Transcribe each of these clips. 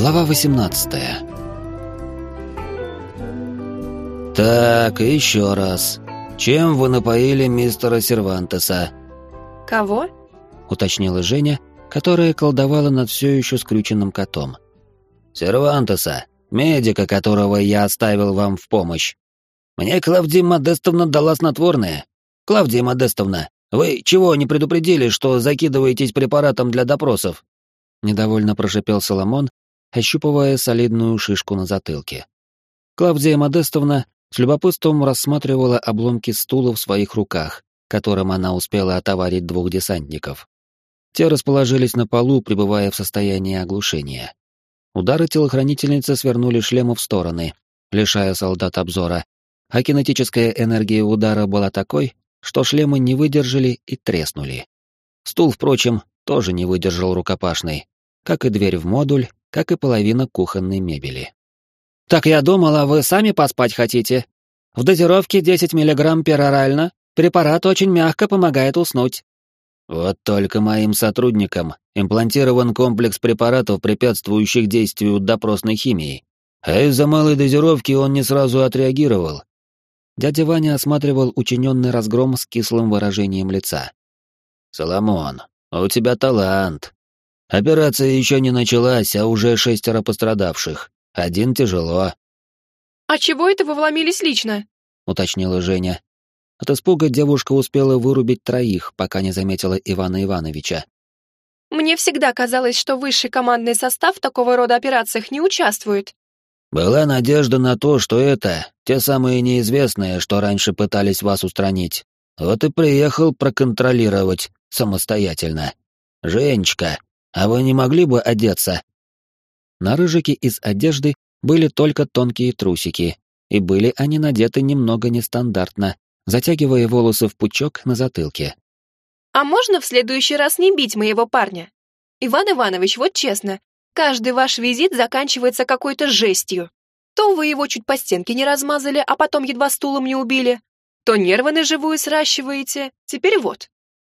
Глава 18 «Так, еще раз. Чем вы напоили мистера Сервантеса?» «Кого?» — уточнила Женя, которая колдовала над все еще скрюченным котом. «Сервантеса, медика, которого я оставил вам в помощь. Мне Клавдия Модестовна дала снотворное. Клавдия Модестовна, вы чего не предупредили, что закидываетесь препаратом для допросов?» Недовольно прошипел Соломон, ощупывая солидную шишку на затылке. Клавдия Модестовна с любопытством рассматривала обломки стула в своих руках, которым она успела отоварить двух десантников. Те расположились на полу, пребывая в состоянии оглушения. Удары телохранительницы свернули шлемы в стороны, лишая солдат обзора, а кинетическая энергия удара была такой, что шлемы не выдержали и треснули. Стул, впрочем, тоже не выдержал рукопашной, как и дверь в модуль, как и половина кухонной мебели. «Так я думала, вы сами поспать хотите. В дозировке 10 мг перорально препарат очень мягко помогает уснуть». «Вот только моим сотрудникам имплантирован комплекс препаратов, препятствующих действию допросной химии. А из-за малой дозировки он не сразу отреагировал». Дядя Ваня осматривал учиненный разгром с кислым выражением лица. «Соломон, у тебя талант. Операция еще не началась, а уже шестеро пострадавших. Один тяжело. «А чего это вы вломились лично?» — уточнила Женя. От испуга девушка успела вырубить троих, пока не заметила Ивана Ивановича. «Мне всегда казалось, что высший командный состав в такого рода операциях не участвует». «Была надежда на то, что это те самые неизвестные, что раньше пытались вас устранить. Вот и приехал проконтролировать самостоятельно. Женечка, а вы не могли бы одеться?» На рыжике из одежды были только тонкие трусики, и были они надеты немного нестандартно, затягивая волосы в пучок на затылке. «А можно в следующий раз не бить моего парня? Иван Иванович, вот честно, каждый ваш визит заканчивается какой-то жестью. То вы его чуть по стенке не размазали, а потом едва стулом не убили, то нервы на живую сращиваете. Теперь вот.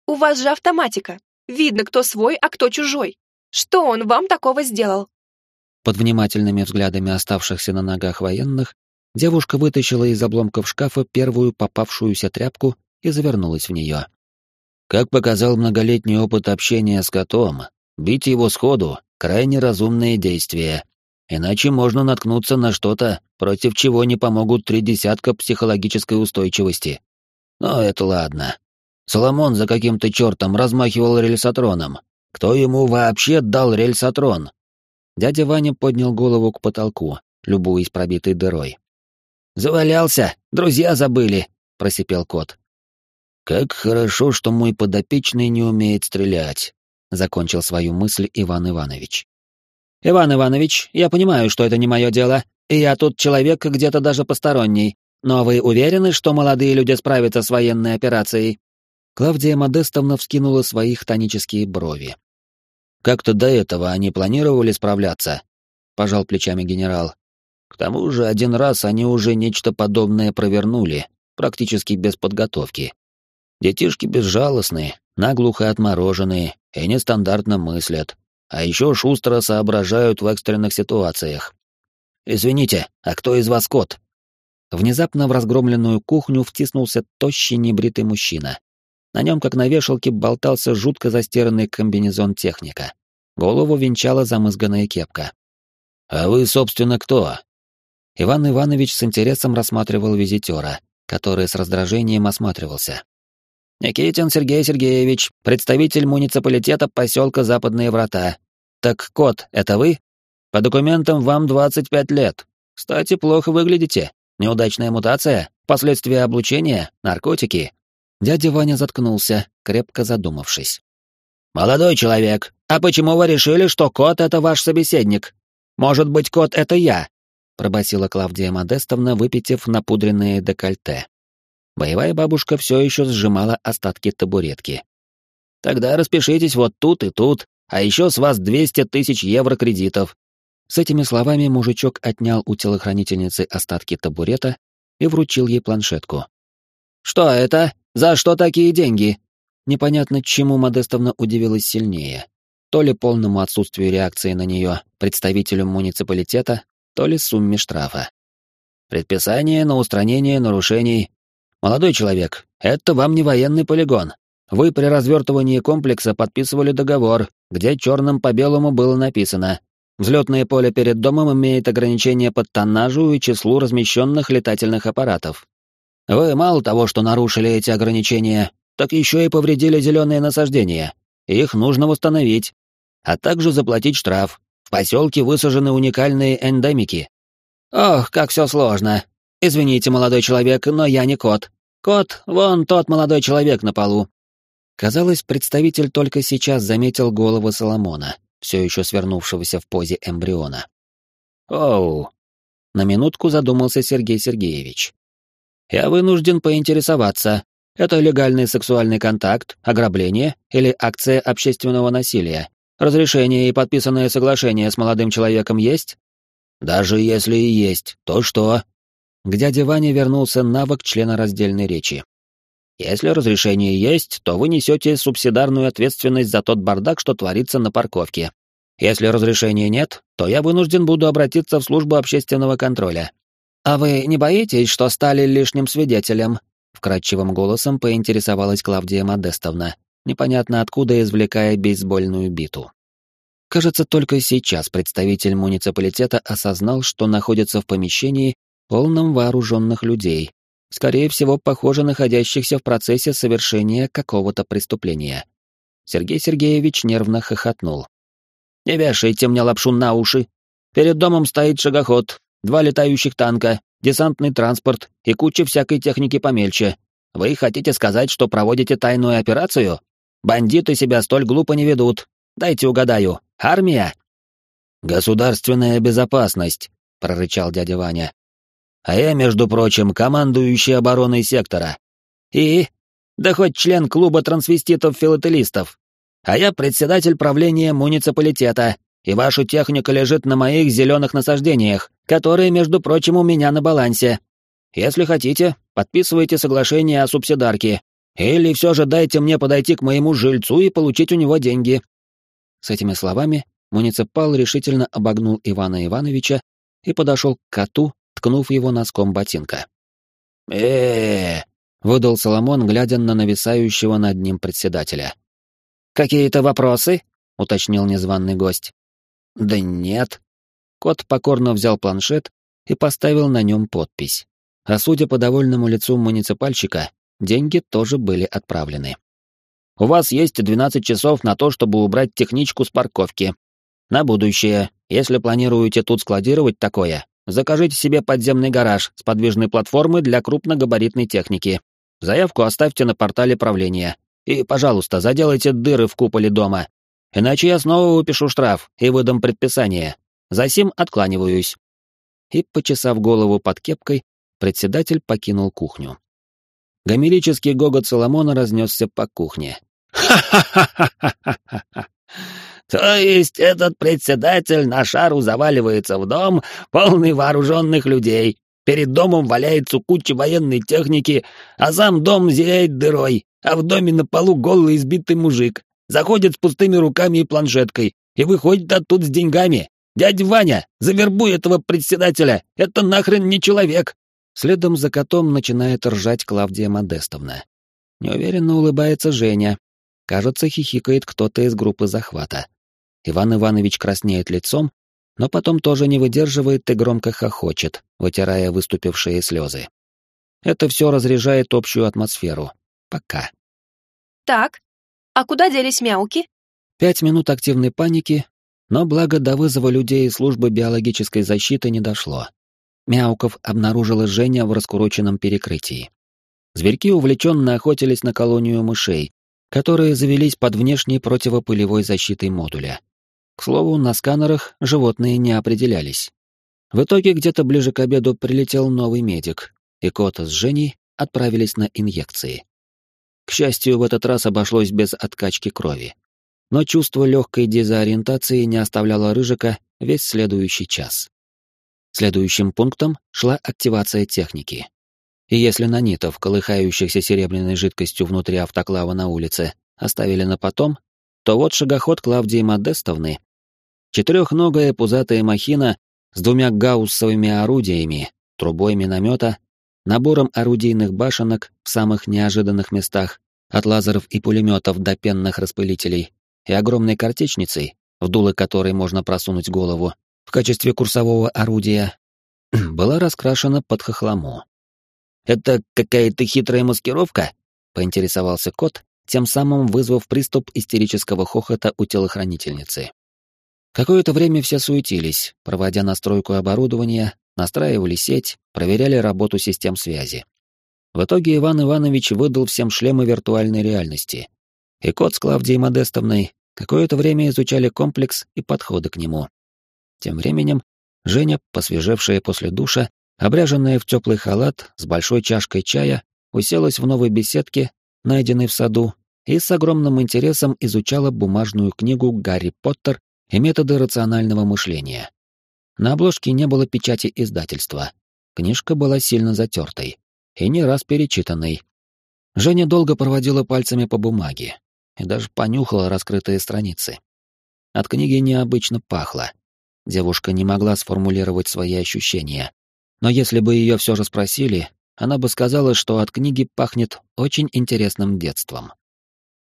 У вас же автоматика. Видно, кто свой, а кто чужой. Что он вам такого сделал?» Под внимательными взглядами оставшихся на ногах военных, девушка вытащила из обломков шкафа первую попавшуюся тряпку и завернулась в нее. Как показал многолетний опыт общения с котом, бить его сходу — крайне разумное действие. Иначе можно наткнуться на что-то, против чего не помогут три десятка психологической устойчивости. Но это ладно. Соломон за каким-то чертом размахивал рельсотроном. Кто ему вообще дал рельсотрон? Дядя Ваня поднял голову к потолку, любуясь пробитой дырой. «Завалялся! Друзья забыли!» — просипел кот. «Как хорошо, что мой подопечный не умеет стрелять», — закончил свою мысль Иван Иванович. «Иван Иванович, я понимаю, что это не мое дело, и я тут человек где-то даже посторонний, но вы уверены, что молодые люди справятся с военной операцией?» Клавдия Модестовна вскинула свои хтонические брови. Как-то до этого они планировали справляться, пожал плечами генерал. К тому же один раз они уже нечто подобное провернули, практически без подготовки. Детишки безжалостные, наглухо отмороженные и нестандартно мыслят, а еще шустро соображают в экстренных ситуациях. «Извините, а кто из вас кот?» Внезапно в разгромленную кухню втиснулся тощий небритый мужчина. На нем, как на вешалке, болтался жутко застиранный комбинезон техника. Голову венчала замызганная кепка. «А вы, собственно, кто?» Иван Иванович с интересом рассматривал визитера, который с раздражением осматривался. «Никитин Сергей Сергеевич, представитель муниципалитета поселка Западные Врата. Так, кот, это вы? По документам вам 25 лет. Кстати, плохо выглядите. Неудачная мутация, последствия облучения, наркотики. Дядя Ваня заткнулся, крепко задумавшись. «Молодой человек, а почему вы решили, что кот — это ваш собеседник? Может быть, кот — это я?» — пробасила Клавдия Модестовна, выпитив напудренные декольте. Боевая бабушка все еще сжимала остатки табуретки. «Тогда распишитесь вот тут и тут, а еще с вас 200 тысяч евро кредитов». С этими словами мужичок отнял у телохранительницы остатки табурета и вручил ей планшетку. «Что это?» «За что такие деньги?» Непонятно, чему Модестовна удивилась сильнее. то ли полному отсутствию реакции на нее представителю муниципалитета, то ли сумме штрафа. Предписание на устранение нарушений. Молодой человек, это вам не военный полигон. Вы при развертывании комплекса подписывали договор, где черным по белому было написано «Взлетное поле перед домом имеет ограничение по тоннажу и числу размещенных летательных аппаратов». Вы мало того, что нарушили эти ограничения, так еще и повредили зеленые насаждения. Их нужно восстановить, а также заплатить штраф. В поселке высажены уникальные эндемики. Ох, как все сложно. Извините, молодой человек, но я не кот. Кот, вон тот молодой человек на полу. Казалось, представитель только сейчас заметил голову Соломона, все еще свернувшегося в позе эмбриона. Оу. На минутку задумался Сергей Сергеевич. Я вынужден поинтересоваться, это легальный сексуальный контакт, ограбление или акция общественного насилия? Разрешение и подписанное соглашение с молодым человеком есть? Даже если и есть, то что? К дяде Ване вернулся навык члена раздельной речи. Если разрешение есть, то вы несете субсидарную ответственность за тот бардак, что творится на парковке. Если разрешения нет, то я вынужден буду обратиться в службу общественного контроля. А вы не боитесь, что стали лишним свидетелем? Вкрадчивым голосом поинтересовалась Клавдия Модестовна, непонятно откуда извлекая бейсбольную биту. Кажется, только сейчас представитель муниципалитета осознал, что находится в помещении, полном вооруженных людей, скорее всего, похоже, находящихся в процессе совершения какого-то преступления. Сергей Сергеевич нервно хохотнул. «Не вешайте мне лапшу на уши. Перед домом стоит шагоход, два летающих танка, десантный транспорт и куча всякой техники помельче. Вы хотите сказать, что проводите тайную операцию? Бандиты себя столь глупо не ведут. Дайте угадаю. Армия?» «Государственная безопасность», — прорычал дядя Ваня. «А я, между прочим, командующий обороной сектора. И? Да хоть член клуба трансвеститов-филателистов. А я председатель правления муниципалитета, и ваша техника лежит на моих зеленых насаждениях, которые, между прочим, у меня на балансе. Если хотите, подписывайте соглашение о субсидарке, или все же дайте мне подойти к моему жильцу и получить у него деньги». С этими словами муниципал решительно обогнул Ивана Ивановича и подошел к коту, ткнув его носком ботинка. э выдал Соломон, глядя на нависающего над ним председателя. «Какие-то вопросы?» — уточнил незваный гость. «Да нет». Кот покорно взял планшет и поставил на нем подпись. А судя по довольному лицу муниципальщика, деньги тоже были отправлены. «У вас есть 12 часов на то, чтобы убрать техничку с парковки. На будущее, если планируете тут складировать такое, закажите себе подземный гараж с подвижной платформой для крупногабаритной техники. Заявку оставьте на портале правления. И, пожалуйста, заделайте дыры в куполе дома, Иначе я снова выпишу штраф и выдам предписание. Засим откланиваюсь. И, почесав голову под кепкой, председатель покинул кухню. Гомерический гогот Соломона разнесся по кухне. «Ха-ха-ха-ха-ха! То есть этот председатель на шару заваливается в дом, полный вооруженных людей. Перед домом валяется куча военной техники, а сам дом зияет дырой, а в доме на полу голый избитый мужик, заходит с пустыми руками и планшеткой и выходит оттуда с деньгами. Дядя Ваня, завербуй этого председателя, это нахрен не человек. Следом за котом начинает ржать Клавдия Модестовна. Неуверенно улыбается Женя. Кажется, хихикает кто-то из группы захвата. Иван Иванович краснеет лицом, но потом тоже не выдерживает и громко хохочет, вытирая выступившие слезы. Это все разряжает общую атмосферу. Пока. «Так, а куда делись мяуки? Пять минут активной паники, но благо до вызова людей службы биологической защиты не дошло. Мяуков обнаружила Женя в раскуроченном перекрытии. Зверьки увлеченно охотились на колонию мышей, которые завелись под внешней противопылевой защитой модуля. К слову, на сканерах животные не определялись. В итоге где-то ближе к обеду прилетел новый медик, и кот с Женей отправились на инъекции. К счастью, в этот раз обошлось без откачки крови. Но чувство легкой дезориентации не оставляло Рыжика весь следующий час. Следующим пунктом шла активация техники. И если нанитов, колыхающихся серебряной жидкостью внутри автоклава на улице, оставили на потом, то вот шагоход Клавдии Модестовны. Четырехногая пузатая махина с двумя гауссовыми орудиями, трубой миномета, набором орудийных башенок в самых неожиданных местах, от лазеров и пулеметов до пенных распылителей, и огромной картечницей, в дуло которой можно просунуть голову, в качестве курсового орудия, была раскрашена под хохлому. «Это какая-то хитрая маскировка?» — поинтересовался кот, тем самым вызвав приступ истерического хохота у телохранительницы. Какое-то время все суетились, проводя настройку оборудования, настраивали сеть, проверяли работу систем связи. В итоге Иван Иванович выдал всем шлемы виртуальной реальности. И кот с Клавдией Модестовной какое-то время изучали комплекс и подходы к нему. Тем временем Женя, посвежевшая после душа, обряженная в теплый халат с большой чашкой чая, уселась в новой беседке, найденной в саду, и с огромным интересом изучала бумажную книгу «Гарри Поттер и методы рационального мышления». На обложке не было печати издательства. Книжка была сильно затертой и не раз перечитанной. Женя долго проводила пальцами по бумаге и даже понюхала раскрытые страницы. От книги необычно пахло. Девушка не могла сформулировать свои ощущения. Но если бы ее все же спросили, она бы сказала, что от книги пахнет очень интересным детством.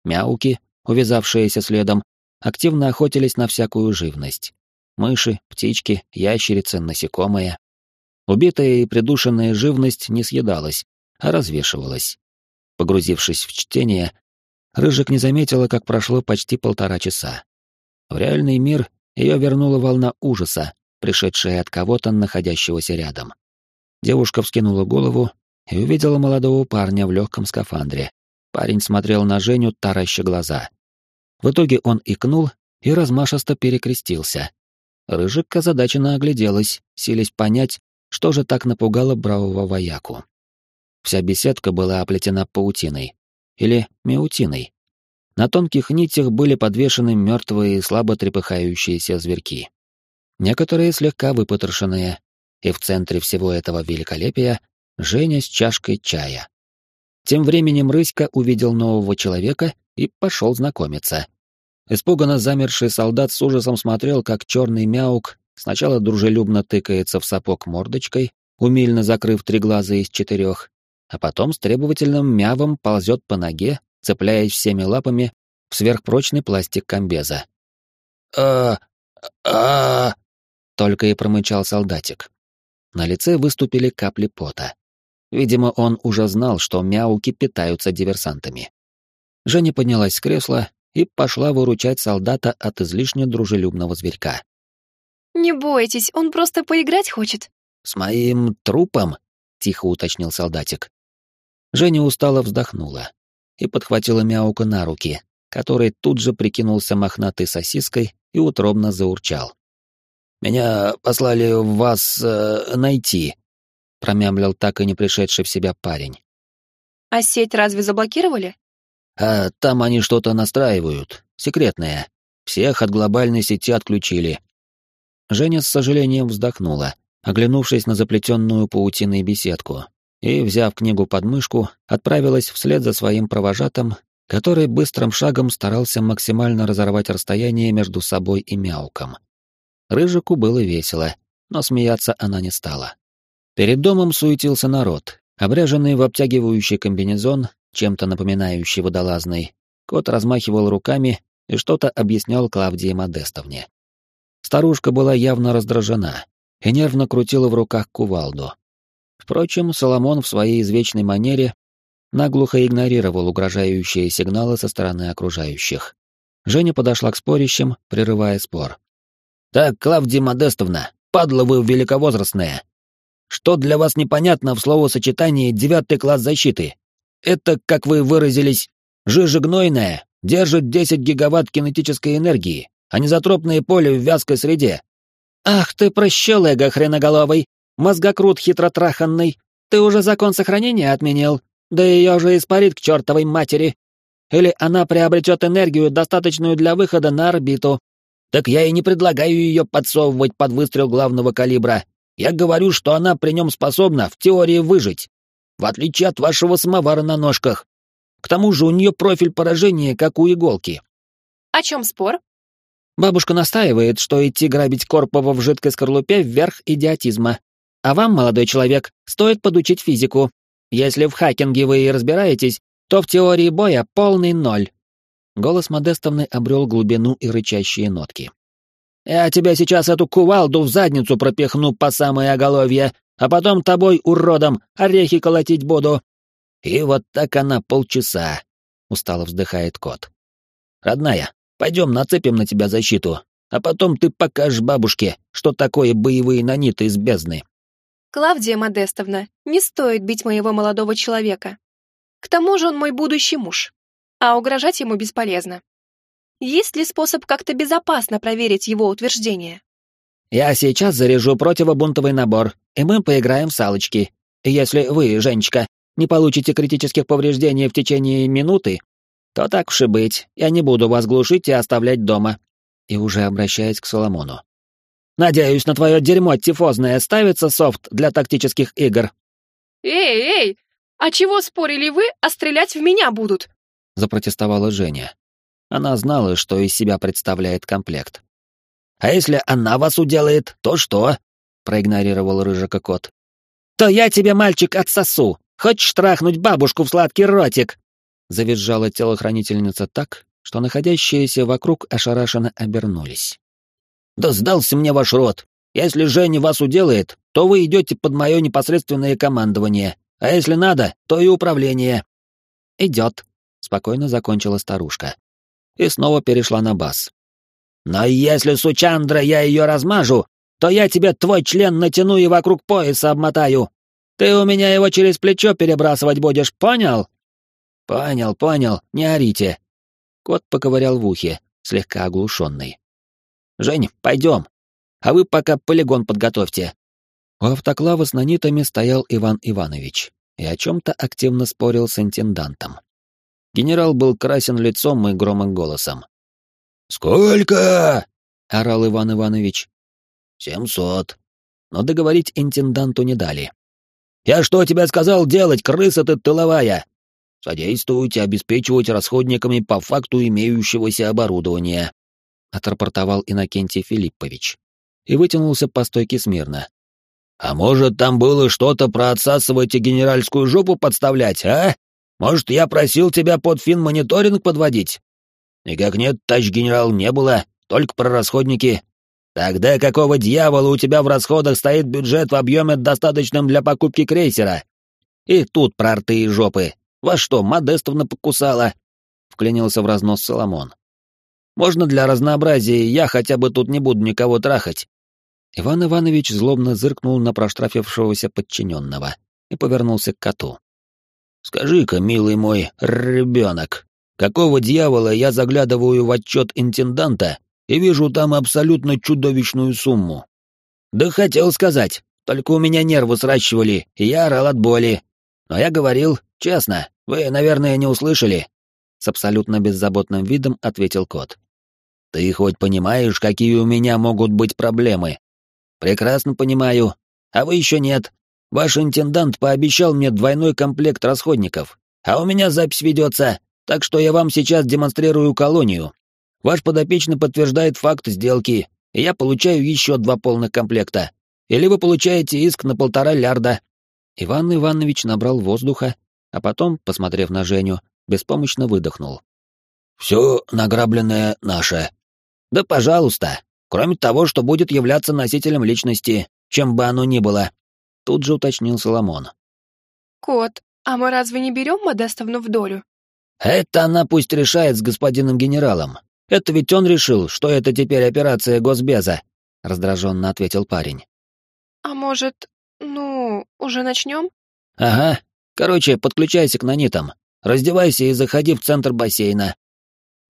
Мяуки, увязавшиеся следом, активно охотились на всякую живность. Мыши, птички, ящерицы, насекомые. Убитая и придушенная живность не съедалась, а развешивалась. Погрузившись в чтение, Рыжик не заметила, как прошло почти полтора часа. В реальный мир ее вернула волна ужаса, пришедшая от кого-то, находящегося рядом. Девушка вскинула голову и увидела молодого парня в легком скафандре. Парень смотрел на Женю, тараща глаза. В итоге он икнул и размашисто перекрестился. Рыжик озадаченно огляделась, силясь понять, что же так напугало бравого вояку. Вся беседка была оплетена паутиной. Или меутиной. На тонких нитях были подвешены мертвые и слабо трепыхающиеся зверьки. Некоторые слегка выпотрошенные, и в центре всего этого великолепия Женя с чашкой чая. Тем временем Рыська увидел нового человека и пошел знакомиться. Испуганно замерший солдат с ужасом смотрел, как черный мяук сначала дружелюбно тыкается в сапог мордочкой, умильно закрыв три глаза из четырех, а потом с требовательным мявом ползет по ноге, цепляясь всеми лапами в сверхпрочный пластик комбеза. а а только и промычал солдатик. На лице выступили капли пота. Видимо, он уже знал, что мяуки питаются диверсантами. Женя поднялась с кресла и пошла выручать солдата от излишне дружелюбного зверька. «Не бойтесь, он просто поиграть хочет». «С моим трупом?» — тихо уточнил солдатик. Женя устало вздохнула и подхватила мяука на руки, который тут же прикинулся мохнатой сосиской и утробно заурчал. «Меня послали вас э, найти», — промямлил так и не пришедший в себя парень. «А сеть разве заблокировали?» «А там они что-то настраивают, секретное. Всех от глобальной сети отключили». Женя с сожалением вздохнула, оглянувшись на заплетенную паутиной беседку, и, взяв книгу под мышку, отправилась вслед за своим провожатым, который быстрым шагом старался максимально разорвать расстояние между собой и мяуком. Рыжику было весело, но смеяться она не стала. Перед домом суетился народ, обряженный в обтягивающий комбинезон, чем-то напоминающий водолазный. Кот размахивал руками и что-то объяснял Клавдии Модестовне. Старушка была явно раздражена и нервно крутила в руках кувалду. Впрочем, Соломон в своей извечной манере наглухо игнорировал угрожающие сигналы со стороны окружающих. Женя подошла к спорящим, прерывая спор. «Так, Клавдия Модестовна, падла вы великовозрастная. Что для вас непонятно в словосочетании «девятый класс защиты»? Это, как вы выразились, жижа гнойная, держит 10 гигаватт кинетической энергии, а незатропное поле в вязкой среде. Ах ты прощелыга хреноголовый, мозгокрут хитротраханный, ты уже закон сохранения отменил, да ее же испарит к чертовой матери. Или она приобретет энергию, достаточную для выхода на орбиту. Так я и не предлагаю ее подсовывать под выстрел главного калибра. Я говорю, что она при нем способна в теории выжить. В отличие от вашего самовара на ножках. К тому же у нее профиль поражения, как у иголки. О чем спор? Бабушка настаивает, что идти грабить Корпова в жидкой скорлупе вверх идиотизма. А вам, молодой человек, стоит подучить физику. Если в хакинге вы и разбираетесь, то в теории боя полный ноль. Голос Модестовны обрел глубину и рычащие нотки. «Я тебя сейчас эту кувалду в задницу пропихну по самое оголовье, а потом тобой, уродом, орехи колотить буду». И вот так она полчаса, — устало вздыхает кот. «Родная, пойдем нацепим на тебя защиту, а потом ты покажешь бабушке, что такое боевые наниты из бездны». «Клавдия Модестовна, не стоит бить моего молодого человека. К тому же он мой будущий муж, а угрожать ему бесполезно. Есть ли способ как-то безопасно проверить его утверждение?» «Я сейчас заряжу противобунтовый набор, и мы поиграем в салочки. Если вы, Женечка, не получите критических повреждений в течение минуты, то так уж и быть, я не буду вас глушить и оставлять дома. И уже обращаясь к Соломону. Надеюсь, на твое дерьмо тифозное ставится софт для тактических игр. Эй, эй, а чего спорили вы, а стрелять в меня будут? Запротестовала Женя. Она знала, что из себя представляет комплект. А если она вас уделает, то что? проигнорировал рыжика кот. То я тебе, мальчик, отсосу. Хочешь трахнуть бабушку в сладкий ротик? Завизжала телохранительница так, что находящиеся вокруг ошарашенно обернулись. «Да сдался мне ваш рот! Если Женя вас уделает, то вы идете под мое непосредственное командование, а если надо, то и управление». «Идет», — спокойно закончила старушка. И снова перешла на бас. «Но если, сучандра, я ее размажу, то я тебе твой член натяну и вокруг пояса обмотаю. Ты у меня его через плечо перебрасывать будешь, понял?» «Понял, понял, не орите». Кот поковырял в ухе, слегка оглушенный. «Жень, пойдем. А вы пока полигон подготовьте». У автоклава с нанитами стоял Иван Иванович и о чем-то активно спорил с интендантом. Генерал был красен лицом и громок голосом. «Сколько?» — орал Иван Иванович. «Семьсот». Но договорить интенданту не дали. «Я что тебе сказал делать, крыса ты тыловая? Содействуйте обеспечивать расходниками по факту имеющегося оборудования», — отрапортовал Иннокентий Филиппович и вытянулся по стойке смирно. «А может, там было что-то про отсасывать и генеральскую жопу подставлять, а? Может, я просил тебя под финмониторинг подводить?» «Никак нет, товарищ генерал, не было, только про расходники. Тогда какого дьявола у тебя в расходах стоит бюджет в объеме, достаточном для покупки крейсера? И тут про рты и жопы. Вас что, Модестовна покусала?» — вклинился в разнос Соломон. «Можно для разнообразия я хотя бы тут не буду никого трахать?» Иван Иванович злобно зыркнул на проштрафившегося подчиненного и повернулся к коту. «Скажи-ка, милый мой ребенок, какого дьявола я заглядываю в отчет интенданта и вижу там абсолютно чудовищную сумму?» «Да хотел сказать, только у меня нервы сращивали, и я орал от боли. Но я говорил, честно, вы, наверное, не услышали. С абсолютно беззаботным видом ответил кот. Ты хоть понимаешь, какие у меня могут быть проблемы? Прекрасно понимаю. А вы еще нет. Ваш интендант пообещал мне двойной комплект расходников. А у меня запись ведется, так что я вам сейчас демонстрирую колонию. Ваш подопечный подтверждает факт сделки, и я получаю еще два полных комплекта. Или вы получаете иск на полтора лярда, Иван Иванович набрал воздуха, а потом, посмотрев на Женю, беспомощно выдохнул. «Все награбленное наше». «Да пожалуйста. Кроме того, что будет являться носителем личности, чем бы оно ни было», — тут же уточнил Соломон. «Кот, а мы разве не берем Модестовну в долю?» «Это она пусть решает с господином генералом. Это ведь он решил, что это теперь операция Госбеза», — раздраженно ответил парень. «А может, ну, уже начнем? Ага. Короче, подключайся к нанитам. Раздевайся и заходи в центр бассейна.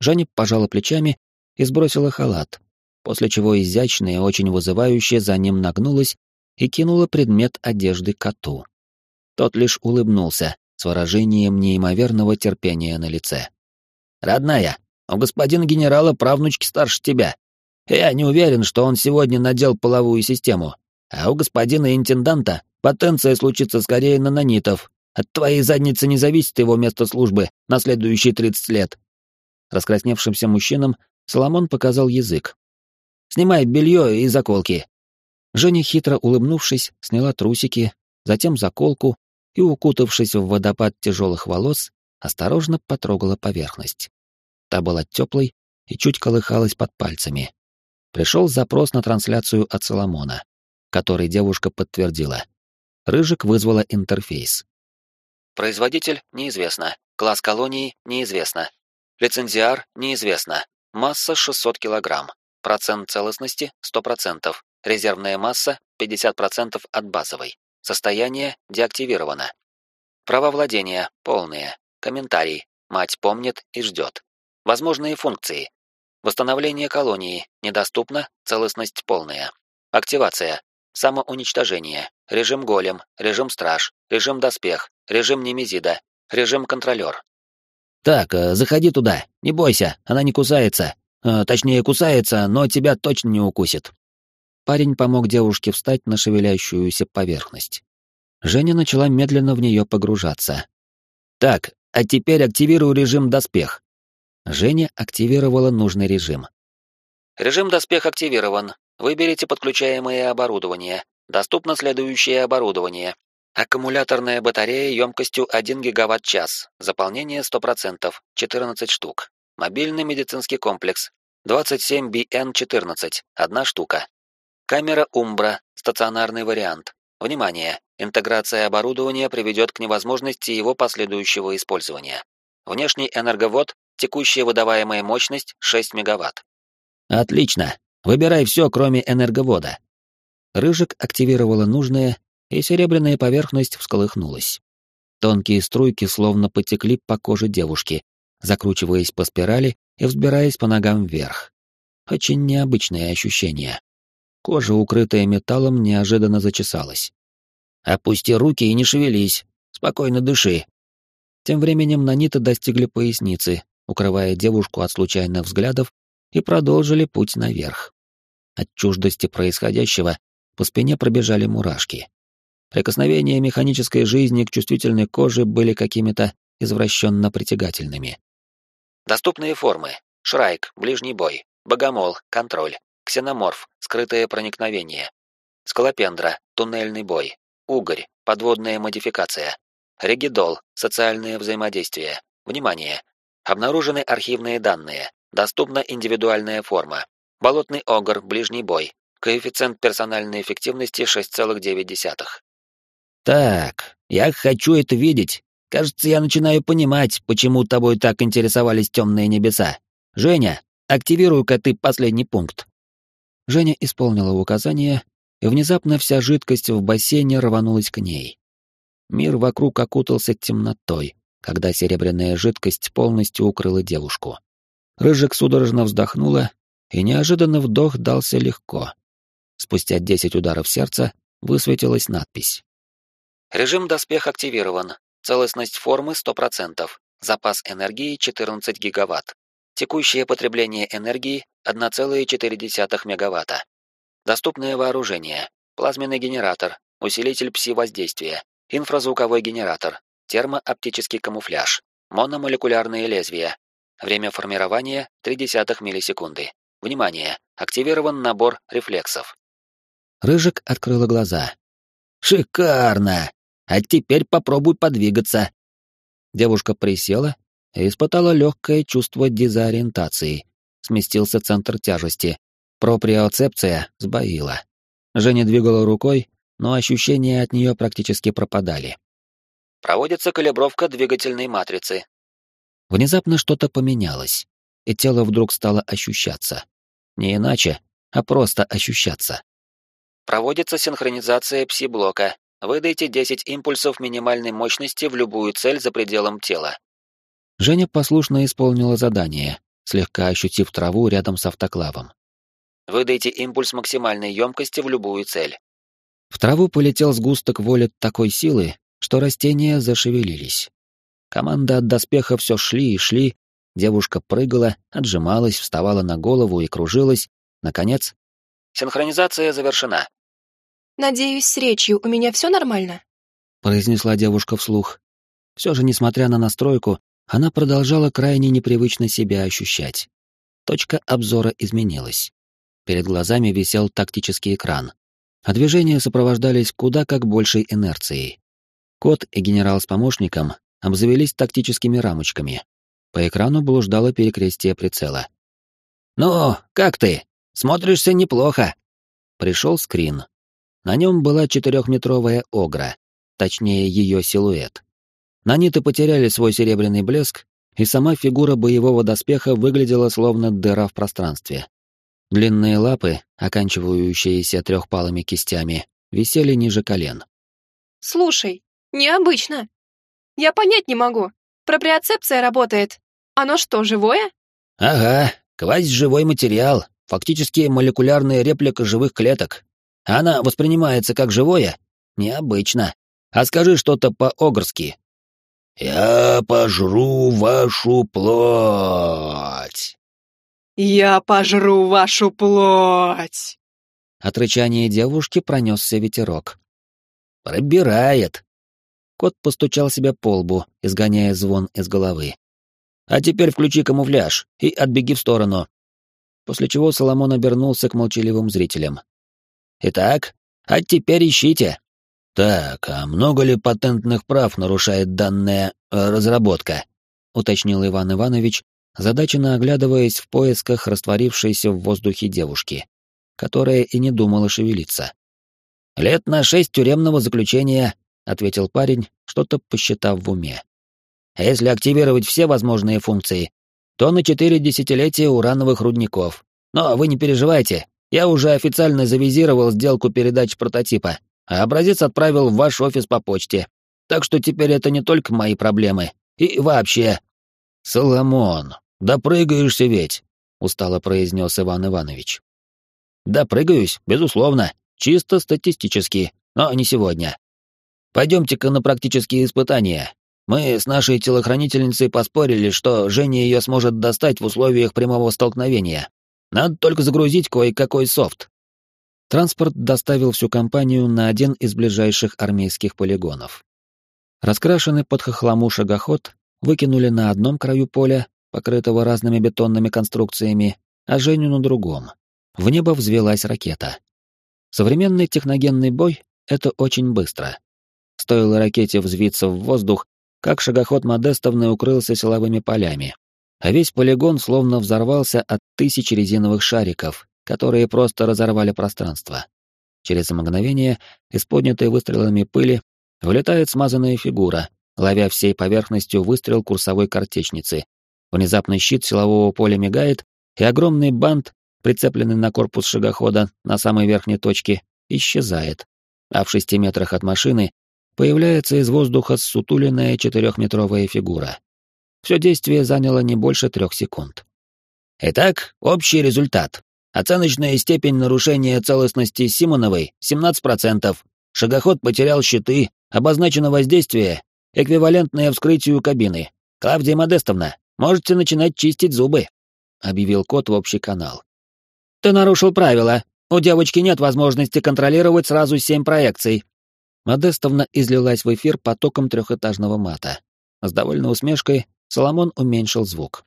Женя пожала плечами и сбросила халат, после чего изящно и очень вызывающе за ним нагнулась и кинула предмет одежды коту. Тот лишь улыбнулся с выражением неимоверного терпения на лице. «Родная, у господина генерала правнучки старше тебя. Я не уверен, что он сегодня надел половую систему, а у господина интенданта потенция случится скорее на нанитов. От твоей задницы не зависит его место службы на следующие 30 лет. Раскрасневшимся мужчинам Соломон показал язык. «Снимай белье и заколки». Женя, хитро улыбнувшись, сняла трусики, затем заколку и, укутавшись в водопад тяжелых волос, осторожно потрогала поверхность. Та была теплой и чуть колыхалась под пальцами. Пришел запрос на трансляцию от Соломона, который девушка подтвердила. Рыжик вызвала интерфейс. Производитель неизвестно. Класс колонии неизвестно. Лицензиар неизвестно. Масса 600 кг. Процент целостности 100%. Резервная масса 50% от базовой. Состояние деактивировано. Права владения полные. Комментарий. Мать помнит и ждет. Возможные функции. Восстановление колонии. Недоступно. Целостность полная. Активация. Самоуничтожение. Режим голем. Режим страж. Режим доспех. Режим немезида. Режим контролер. Так, э, заходи туда. Не бойся, она не кусается. Э, точнее, кусается, но тебя точно не укусит. Парень помог девушке встать на шевелящуюся поверхность. Женя начала медленно в нее погружаться. Так, а теперь активирую режим доспех. Женя активировала нужный режим. Режим доспех активирован. Выберите подключаемое оборудование. Доступно следующее оборудование. Аккумуляторная батарея емкостью 1 гигаватт-час. Заполнение 100%, 14 штук. Мобильный медицинский комплекс. 27BN14, одна штука. Камера Умбра, стационарный вариант. Внимание! Интеграция оборудования приведет к невозможности его последующего использования. Внешний энерговод, текущая выдаваемая мощность 6 мегаватт. Отлично. Выбирай все, кроме энерговода. Рыжик активировала нужное, и серебряная поверхность всколыхнулась. Тонкие струйки словно потекли по коже девушки, закручиваясь по спирали и взбираясь по ногам вверх. Очень необычное ощущение. Кожа, укрытая металлом, неожиданно зачесалась. «Опусти руки и не шевелись. Спокойно дыши». Тем временем наниты достигли поясницы, укрывая девушку от случайных взглядов, и продолжили путь наверх. От чуждости происходящего по спине пробежали мурашки. Прикосновения механической жизни к чувствительной коже были какими-то извращенно притягательными. Доступные формы. Шрайк, ближний бой. Богомол, контроль. Ксеноморф, скрытое проникновение. Скалопендра, туннельный бой. Угорь, подводная модификация. Регидол, социальное взаимодействие. Внимание! Обнаружены архивные данные. Доступна индивидуальная форма. Болотный огр, ближний бой. Коэффициент персональной эффективности 6,9. Так, я хочу это видеть. Кажется, я начинаю понимать, почему тобой так интересовались темные небеса. Женя, активируй-ка ты последний пункт. Женя исполнила указание, и внезапно вся жидкость в бассейне рванулась к ней. Мир вокруг окутался темнотой, когда серебряная жидкость полностью укрыла девушку. Рыжик судорожно вздохнула, и неожиданно вдох дался легко. Спустя десять ударов сердца высветилась надпись. Режим доспех активирован. Целостность формы 100%. Запас энергии 14 гигаватт. Текущее потребление энергии 1,4 мегаватта. Доступное вооружение. Плазменный генератор, усилитель пси-воздействия, инфразвуковой генератор, термооптический камуфляж, мономолекулярные лезвия. Время формирования 0,3 миллисекунды. Внимание! Активирован набор рефлексов. Рыжик открыла глаза. «Шикарно! А теперь попробуй подвигаться. Девушка присела и испытала легкое чувство дезориентации. Сместился центр тяжести. Проприоцепция сбоила. Женя двигала рукой, но ощущения от нее практически пропадали. Проводится калибровка двигательной матрицы. Внезапно что-то поменялось, и тело вдруг стало ощущаться. Не иначе, а просто ощущаться. Проводится синхронизация пси-блока. Выдайте 10 импульсов минимальной мощности в любую цель за пределом тела. Женя послушно исполнила задание, слегка ощутив траву рядом с автоклавом. Выдайте импульс максимальной емкости в любую цель. В траву полетел сгусток воли такой силы, что растения зашевелились. Команда от доспеха все шли и шли, девушка прыгала, отжималась, вставала на голову и кружилась. Наконец, синхронизация завершена. «Надеюсь, с речью у меня все нормально?» — произнесла девушка вслух. Все же, несмотря на настройку, она продолжала крайне непривычно себя ощущать. точка обзора изменилась. Перед глазами висел тактический экран, а движения сопровождались куда как большей инерцией. Кот и генерал с помощником обзавелись тактическими рамочками. По экрану блуждало перекрестие прицела. «Ну, как ты? Смотришься неплохо!» Пришел скрин. На нем была четырехметровая огра, точнее ее силуэт. Наниты потеряли свой серебряный блеск, и сама фигура боевого доспеха выглядела словно дыра в пространстве. Длинные лапы, оканчивающиеся трехпалыми кистями, висели ниже колен. «Слушай, необычно. Я понять не могу. Проприоцепция работает. Оно что, живое?» «Ага, квазь-живой материал, фактически молекулярная реплика живых клеток. Она воспринимается как живое? Необычно. А скажи что-то по-огрски». «Я пожру вашу плоть». «Я пожру вашу плоть!» От рычания девушки пронесся ветерок. «Пробирает!» Кот постучал себя по лбу, изгоняя звон из головы. «А теперь включи камуфляж и отбеги в сторону». После чего Соломон обернулся к молчаливым зрителям. «Итак, а теперь ищите». «Так, а много ли патентных прав нарушает данная э, разработка?» — уточнил Иван Иванович, задаченно оглядываясь в поисках растворившейся в воздухе девушки, которая и не думала шевелиться. «Лет на шесть тюремного заключения», — ответил парень, что-то посчитав в уме. «А если активировать все возможные функции, то на четыре десятилетия урановых рудников. Но вы не переживайте, я уже официально завизировал сделку передачи прототипа, а образец отправил в ваш офис по почте. Так что теперь это не только мои проблемы. И вообще, «Соломон, допрыгаешься ведь», — устало произнес Иван Иванович. «Допрыгаюсь, безусловно, чисто статистически, но не сегодня. Пойдемте-ка на практические испытания. Мы с нашей телохранительницей поспорили, что Женя ее сможет достать в условиях прямого столкновения. Надо только загрузить кое-какой софт». Транспорт доставил всю компанию на один из ближайших армейских полигонов. Раскрашенный под хохлому шагоход выкинули на одном краю поля, покрытого разными бетонными конструкциями, а Женю на другом. В небо взвелась ракета. Современный техногенный бой — это очень быстро. Стоило ракете взвиться в воздух, как шагоход Модестовны укрылся силовыми полями, а весь полигон словно взорвался от тысяч резиновых шариков, которые просто разорвали пространство. Через мгновение из поднятой выстрелами пыли вылетает смазанная фигура, ловя всей поверхностью выстрел курсовой картечницы. Внезапный щит силового поля мигает, и огромный бант, прицепленный на корпус шагохода на самой верхней точке, исчезает. А в шести метрах от машины появляется из воздуха сутуленная четырехметровая фигура. Все действие заняло не больше трех секунд. Итак, общий результат. Оценочная степень нарушения целостности Симоновой — 17%. Шагоход потерял щиты, обозначено воздействие эквивалентное вскрытию кабины. Клавдия Модестовна, можете начинать чистить зубы», — объявил кот в общий канал. «Ты нарушил правила. У девочки нет возможности контролировать сразу семь проекций». Модестовна излилась в эфир потоком трехэтажного мата. С довольной усмешкой Соломон уменьшил звук.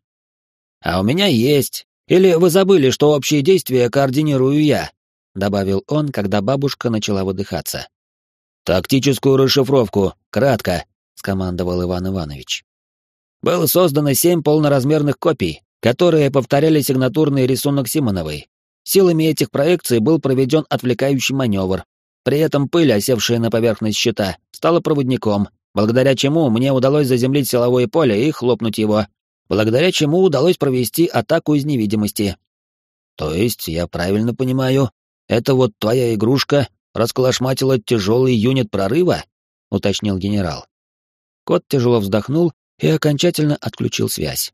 «А у меня есть. Или вы забыли, что общие действия координирую я?» — добавил он, когда бабушка начала выдыхаться. «Тактическую расшифровку, кратко», — скомандовал Иван Иванович. «Было создано семь полноразмерных копий, которые повторяли сигнатурный рисунок Симоновой. Силами этих проекций был проведен отвлекающий маневр. При этом пыль, осевшая на поверхность щита, стала проводником, благодаря чему мне удалось заземлить силовое поле и хлопнуть его, благодаря чему удалось провести атаку из невидимости. То есть, я правильно понимаю, это вот твоя игрушка расколошматила тяжелый юнит прорыва? уточнил генерал. Кот тяжело вздохнул и окончательно отключил связь.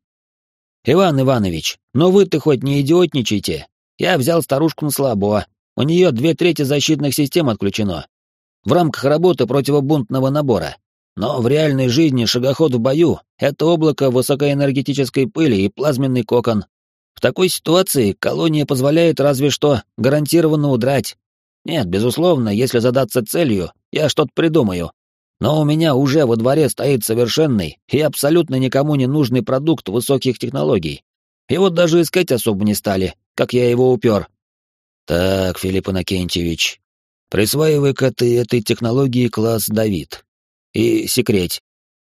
«Иван Иванович, ну вы-то хоть не идиотничайте. Я взял старушку на слабо. У нее две трети защитных систем отключено. В рамках работы противобунтного набора. Но в реальной жизни шагоход в бою — это облако высокоэнергетической пыли и плазменный кокон. В такой ситуации колония позволяет разве что гарантированно удрать. Нет, безусловно, если задаться целью, я что-то придумаю. Но у меня уже во дворе стоит совершенный и абсолютно никому не нужный продукт высоких технологий. Его даже искать особо не стали, как я его упер. Так, Филипп Иннокентьевич, присваивай-ка ты этой технологии класс Давид. И секреть.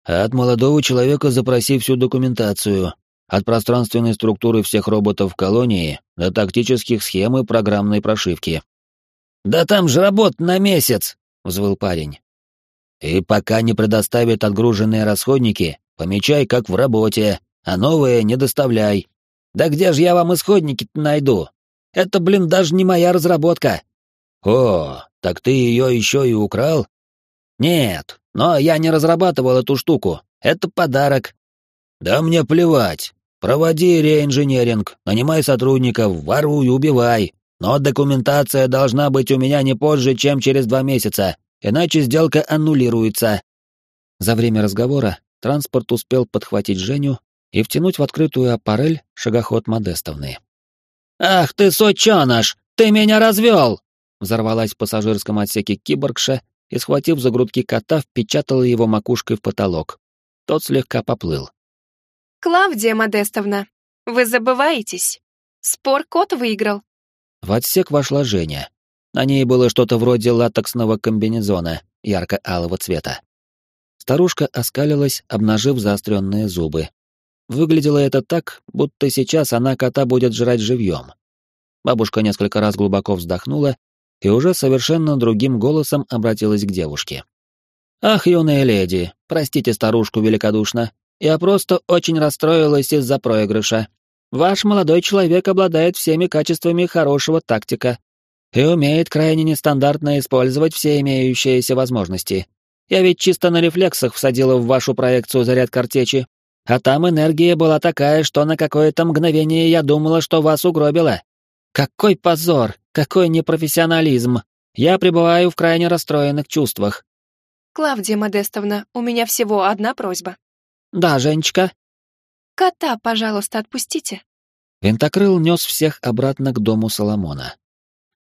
От молодого человека запроси всю документацию, от пространственной структуры всех роботов в колонии до тактических схем и программной прошивки. «Да там же работа на месяц!» — взвыл парень. «И пока не предоставят отгруженные расходники, помечай, как в работе, а новые не доставляй». «Да где же я вам исходники-то найду? Это, блин, даже не моя разработка». «О, так ты ее еще и украл?» «Нет, но я не разрабатывал эту штуку. Это подарок». «Да мне плевать. Проводи реинженеринг, нанимай сотрудников, воруй, убивай. Но документация должна быть у меня не позже, чем через два месяца, иначе сделка аннулируется». За время разговора транспорт успел подхватить Женю и втянуть в открытую аппарель шагоход Модестовны. «Ах ты, сучёныш! Ты меня развел!» Взорвалась в пассажирском отсеке киборгша и, схватив за грудки кота, впечатала его макушкой в потолок. Тот слегка поплыл. «Клавдия Модестовна, вы забываетесь. Спор кот выиграл». В отсек вошла Женя. На ней было что-то вроде латексного комбинезона ярко-алого цвета. Старушка оскалилась, обнажив заостренные зубы. Выглядело это так, будто сейчас она кота будет жрать живьем. Бабушка несколько раз глубоко вздохнула и уже совершенно другим голосом обратилась к девушке. «Ах, юная леди, простите старушку великодушно, я просто очень расстроилась из-за проигрыша. Ваш молодой человек обладает всеми качествами хорошего тактика и умеет крайне нестандартно использовать все имеющиеся возможности. Я ведь чисто на рефлексах всадила в вашу проекцию заряд картечи, а там энергия была такая, что на какое-то мгновение я думала, что вас угробила. Какой позор, какой непрофессионализм. Я пребываю в крайне расстроенных чувствах. Клавдия Модестовна, у меня всего одна просьба. Да, Женечка. Кота, пожалуйста, отпустите. Винтокрыл нес всех обратно к дому Соломона.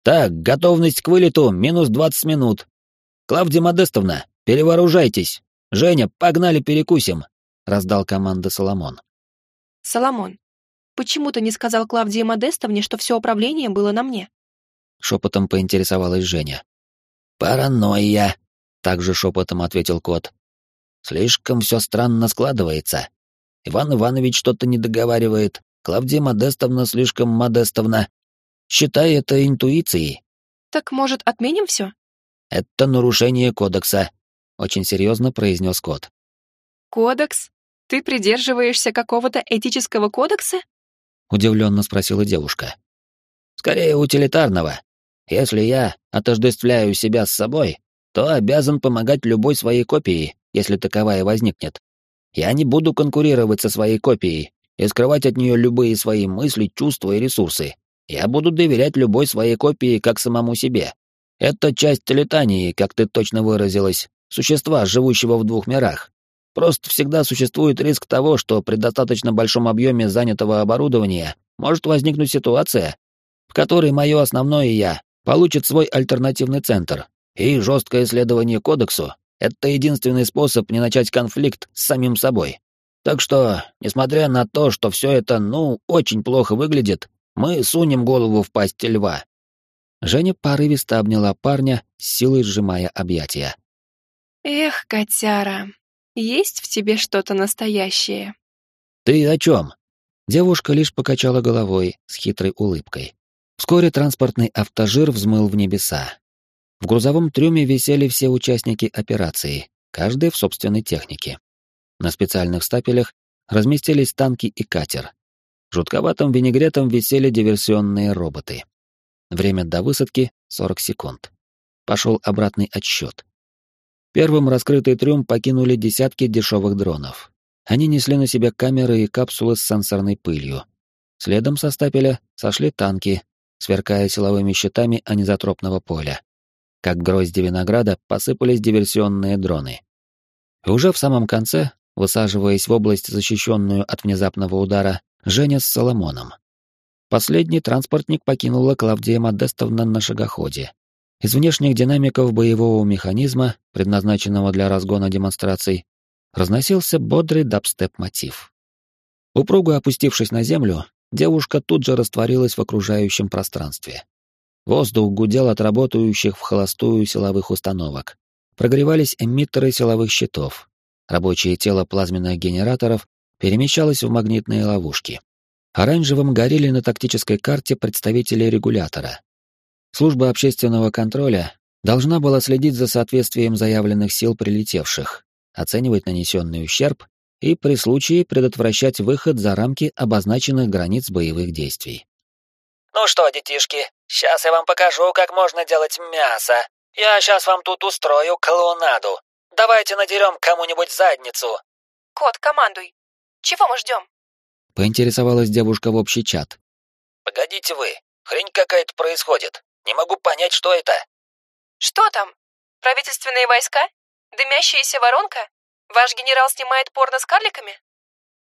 Так, готовность к вылету минус двадцать минут. Клавдия Модестовна, перевооружайтесь. Женя, погнали перекусим, раздал команда Соломон. Соломон, почему ты не сказал Клавдии Модестовне, что все управление было на мне? Шепотом поинтересовалась Женя. Паранойя, также шепотом ответил кот. Слишком все странно складывается. Иван Иванович что-то не договаривает. Клавдия Модестовна слишком модестовна. Считай это интуицией. Так, может, отменим все? Это нарушение кодекса, очень серьезно произнес кот. Кодекс? Ты придерживаешься какого-то этического кодекса? Удивленно спросила девушка. Скорее утилитарного. Если я отождествляю себя с собой, то обязан помогать любой своей копии, если таковая возникнет. Я не буду конкурировать со своей копией и скрывать от нее любые свои мысли, чувства и ресурсы. Я буду доверять любой своей копии как самому себе. Это часть телетании, как ты точно выразилась, существа, живущего в двух мирах. Просто всегда существует риск того, что при достаточно большом объеме занятого оборудования может возникнуть ситуация, в которой мое основное «я» получит свой альтернативный центр, и жесткое исследование кодексу это единственный способ не начать конфликт с самим собой. Так что, несмотря на то, что все это, ну, очень плохо выглядит, мы сунем голову в пасть льва. Женя порывисто обняла парня, с силой сжимая объятия. Эх, котяра, есть в тебе что-то настоящее. Ты о чем? Девушка лишь покачала головой с хитрой улыбкой. Вскоре транспортный автожир взмыл в небеса. В грузовом трюме висели все участники операции, каждый в собственной технике. На специальных стапелях разместились танки и катер. Жутковатым винегретом висели диверсионные роботы. Время до высадки — 40 секунд. Пошел обратный отсчет. Первым раскрытый трюм покинули десятки дешевых дронов. Они несли на себе камеры и капсулы с сенсорной пылью. Следом со стапеля сошли танки, сверкая силовыми щитами анизотропного поля как грозди винограда посыпались диверсионные дроны. И уже в самом конце, высаживаясь в область, защищенную от внезапного удара, Женя с Соломоном. Последний транспортник покинула Клавдия Модестовна на шагоходе. Из внешних динамиков боевого механизма, предназначенного для разгона демонстраций, разносился бодрый дабстеп-мотив. Упруго опустившись на землю, девушка тут же растворилась в окружающем пространстве. Воздух гудел от работающих в холостую силовых установок. Прогревались эмиттеры силовых щитов. Рабочее тело плазменных генераторов перемещалось в магнитные ловушки. Оранжевым горели на тактической карте представители регулятора. Служба общественного контроля должна была следить за соответствием заявленных сил прилетевших, оценивать нанесенный ущерб и при случае предотвращать выход за рамки обозначенных границ боевых действий. «Ну что, детишки, сейчас я вам покажу, как можно делать мясо. Я сейчас вам тут устрою клоунаду. Давайте надерем кому-нибудь задницу». «Кот, командуй. Чего мы ждем?» Поинтересовалась девушка в общий чат. «Погодите вы, хрень какая-то происходит. Не могу понять, что это». «Что там? Правительственные войска? Дымящаяся воронка? Ваш генерал снимает порно с карликами?»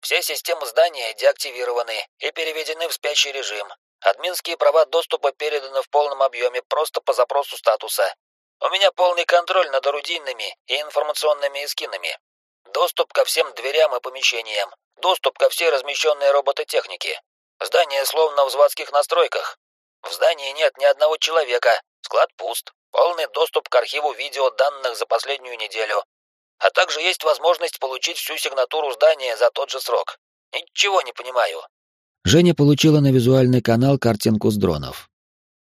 «Все системы здания деактивированы и переведены в спящий режим. Админские права доступа переданы в полном объеме просто по запросу статуса. У меня полный контроль над орудийными и информационными эскинами. Доступ ко всем дверям и помещениям. Доступ ко всей размещенной робототехнике. Здание словно в заводских настройках. В здании нет ни одного человека. Склад пуст. Полный доступ к архиву видео данных за последнюю неделю. А также есть возможность получить всю сигнатуру здания за тот же срок. Ничего не понимаю. Женя получила на визуальный канал картинку с дронов.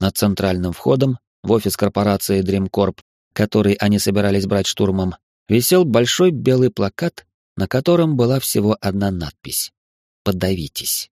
Над центральным входом в офис корпорации DreamCorp, который они собирались брать штурмом, висел большой белый плакат, на котором была всего одна надпись «Подавитесь».